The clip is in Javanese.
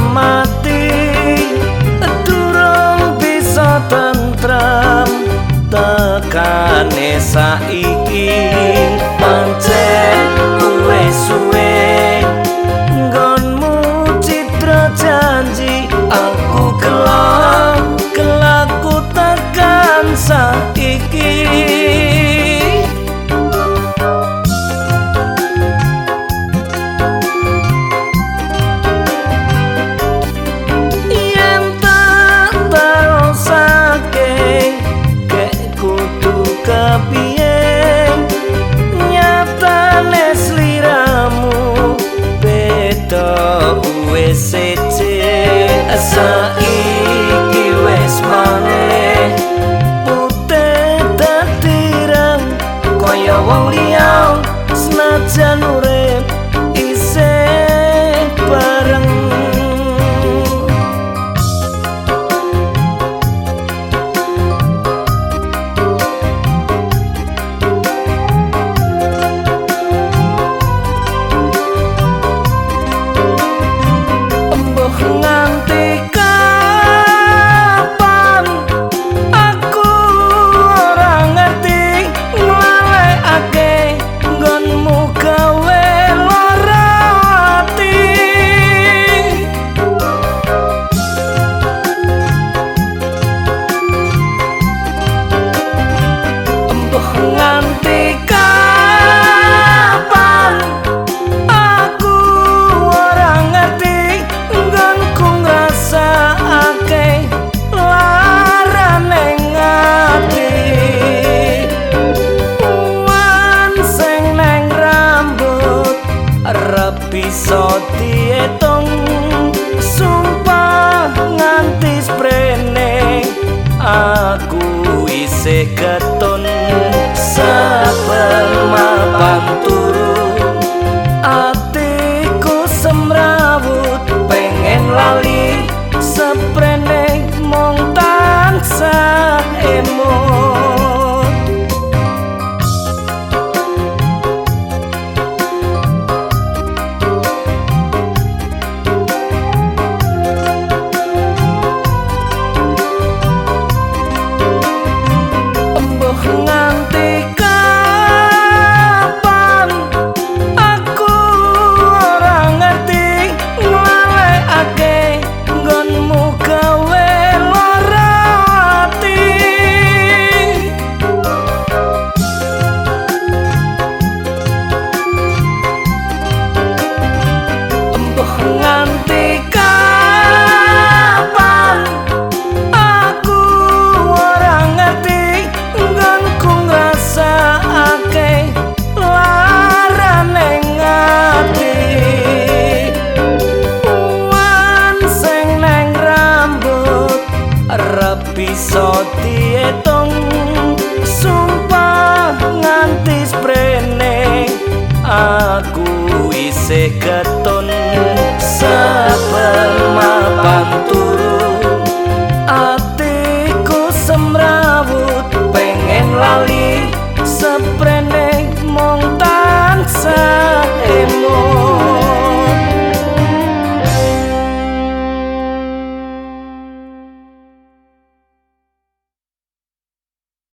mati durung bisa tentram tekane saiki say bisa dietong sumpah nganti sprene aku isih keton saben mapan bisa dietong sumpah nganti sprene aku isih